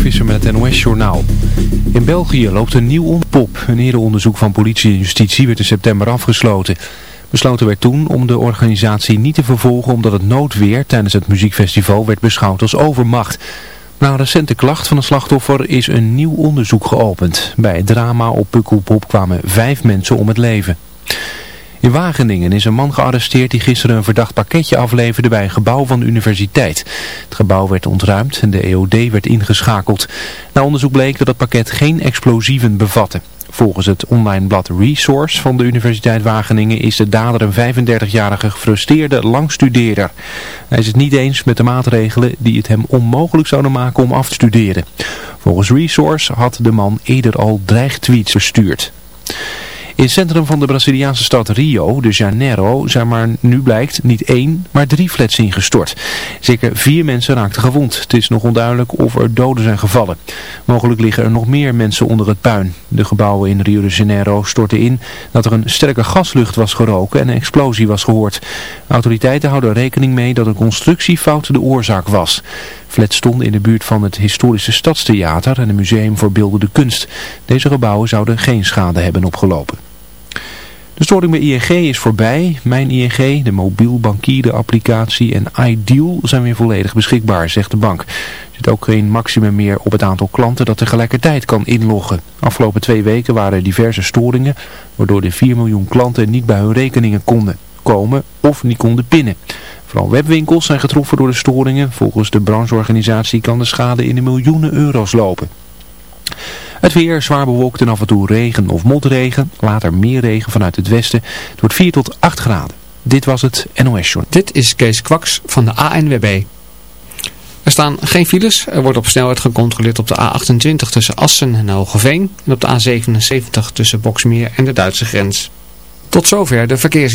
Visser met het NOS-journaal. In België loopt een nieuw ontpop. Een eerder onderzoek van politie en justitie werd in september afgesloten. Besloten werd toen om de organisatie niet te vervolgen omdat het noodweer tijdens het muziekfestival werd beschouwd als overmacht. Na een recente klacht van een slachtoffer is een nieuw onderzoek geopend. Bij drama op Pukkelpop kwamen vijf mensen om het leven. In Wageningen is een man gearresteerd die gisteren een verdacht pakketje afleverde bij een gebouw van de universiteit. Het gebouw werd ontruimd en de EOD werd ingeschakeld. Na onderzoek bleek dat het pakket geen explosieven bevatte. Volgens het online blad Resource van de Universiteit Wageningen is de dader een 35-jarige gefrustreerde langstudeerder. Hij is het niet eens met de maatregelen die het hem onmogelijk zouden maken om af te studeren. Volgens Resource had de man eerder al dreigtweets verstuurd. In het centrum van de Braziliaanse stad Rio de Janeiro zijn maar nu blijkt niet één, maar drie flats ingestort. Zeker vier mensen raakten gewond. Het is nog onduidelijk of er doden zijn gevallen. Mogelijk liggen er nog meer mensen onder het puin. De gebouwen in Rio de Janeiro stortten in dat er een sterke gaslucht was geroken en een explosie was gehoord. Autoriteiten houden rekening mee dat een constructiefout de oorzaak was. Flats stonden in de buurt van het historische stadstheater en een museum voor beeldende kunst. Deze gebouwen zouden geen schade hebben opgelopen. De storing bij ING is voorbij. Mijn ING, de mobiel bankieren applicatie en iDeal zijn weer volledig beschikbaar, zegt de bank. Er zit ook geen maximum meer op het aantal klanten dat tegelijkertijd kan inloggen. Afgelopen twee weken waren er diverse storingen, waardoor de 4 miljoen klanten niet bij hun rekeningen konden komen of niet konden pinnen. Vooral webwinkels zijn getroffen door de storingen. Volgens de brancheorganisatie kan de schade in de miljoenen euro's lopen. Het weer zwaar bewolkt en af en toe regen of motregen. Later meer regen vanuit het westen. Het wordt 4 tot 8 graden. Dit was het NOS Journal. Dit is Kees Kwaks van de ANWB. Er staan geen files. Er wordt op snelheid gecontroleerd op de A28 tussen Assen en Hogeveen. En op de A77 tussen Boksmeer en de Duitse grens. Tot zover de verkeers...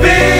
be.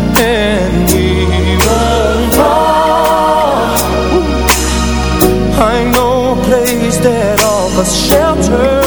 shelter.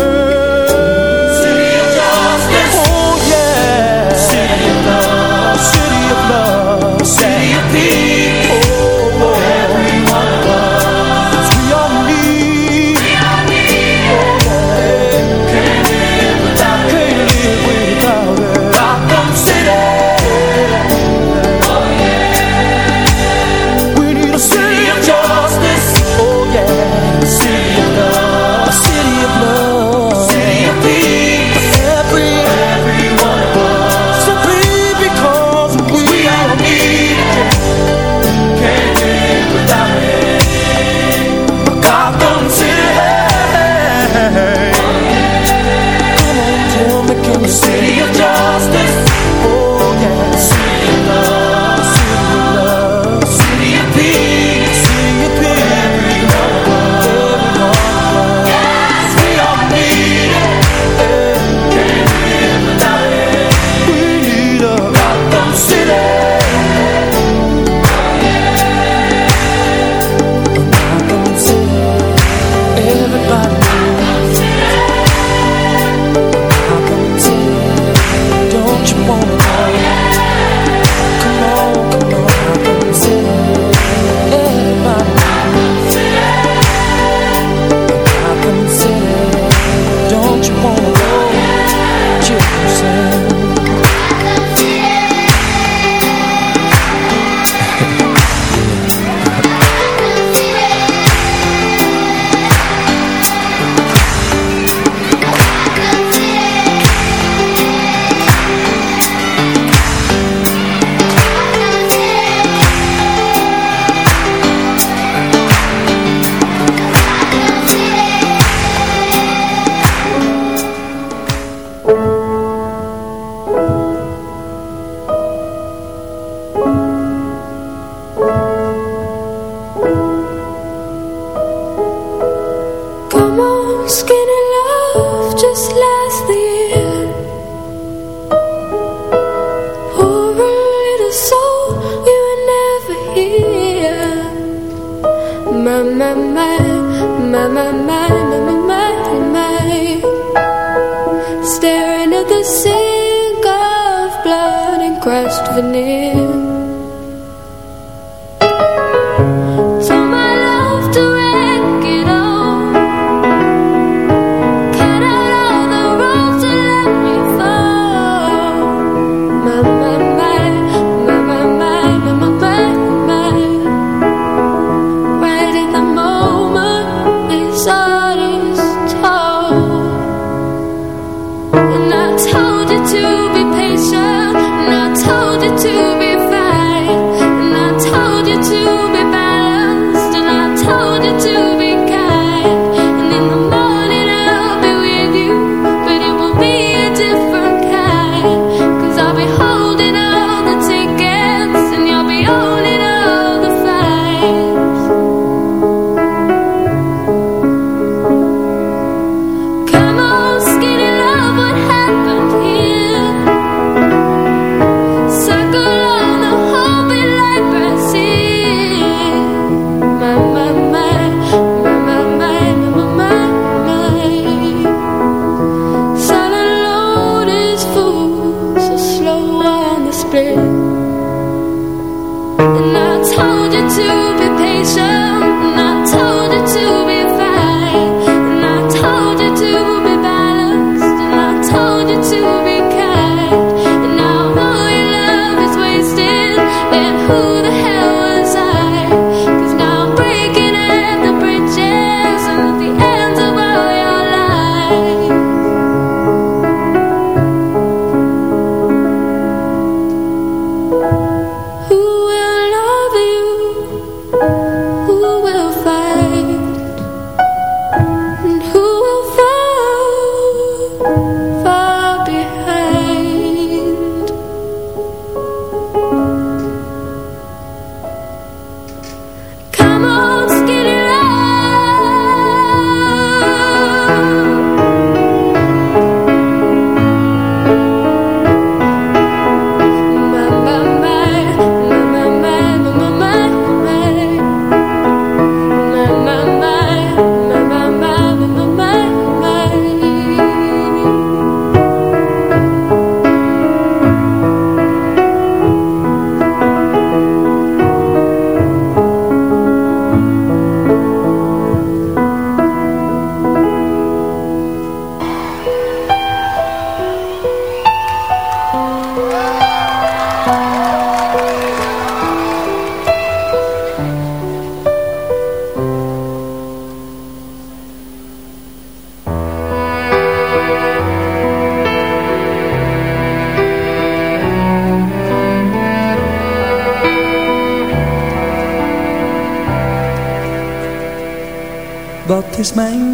to is mijn